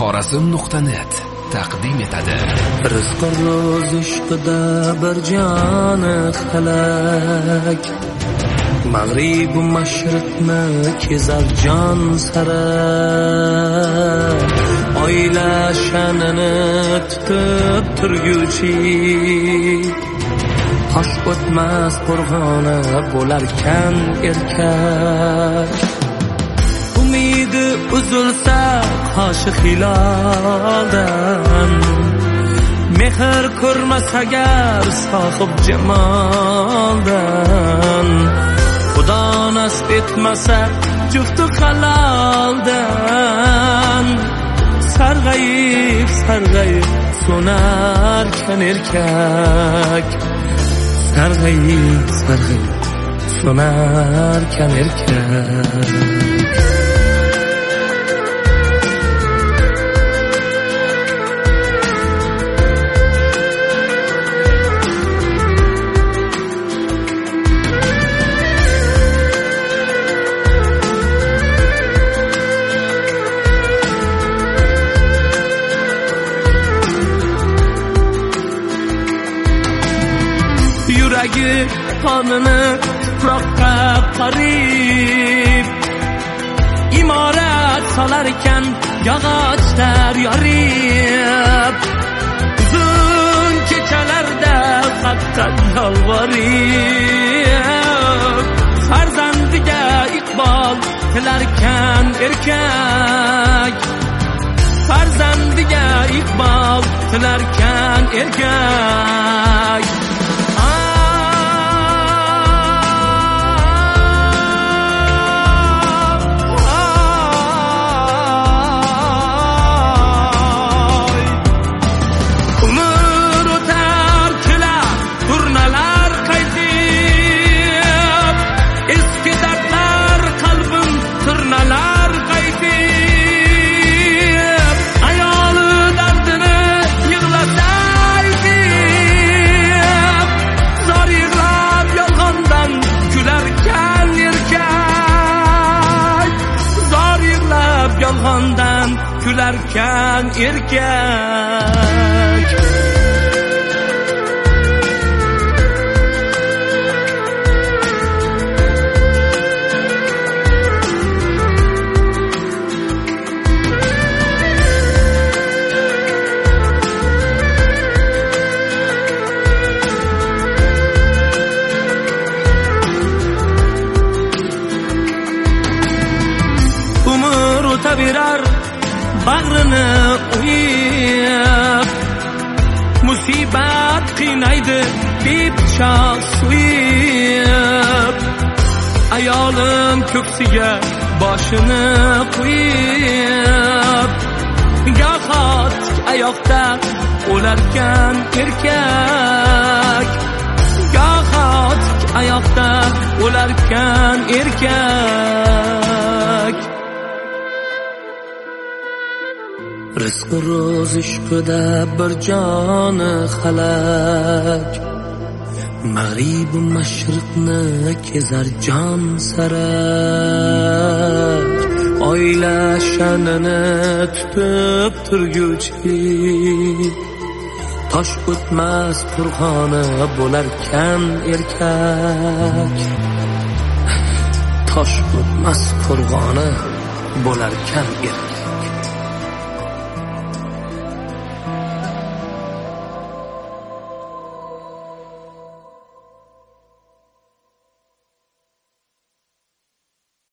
xorazm nuqta net taqdim etadi. Rizq ro'z ishqida bir joni halak mag'ribu mashriqni kezar jon sara oila sha'nini tutib turguchi tosh o'tmas qo'rg'oni bo'larkan erkak. Umidi uzilsa qoshi mehr ko'rmas agar sohib jamoldan xudo nasib etmasa jufti haloldan sarg'ayib sarg'ayib so'narkan erkak sarg'ayib sarg'ayib so'narkan erkak yuragi qonini tuproqqa qarib imorat solar ekan yog'ochlar yorib uzun kechalarda haqqat yolvorib farzandiga iqbol tilarkan erkak farzandiga iqbol tilarkan erkak. sürerken irkek. Birer bag'rini o'yib musibat qiynaydi bepichoq suyib ayolim ko'ksiga boshini qo'yib gohot oyoqda o'larkan erkak gohot oyoqda o'larkan erkak. Rizq ro'z ishqida bir joni halak mag'ribu mashriqni kezar jon sara oila sha'nini tutib turguchi tosh o'tmas qo'rg'oni bo'larkan erkak. Tosh o'tmas qo'rg'oni bo'larkan erkak.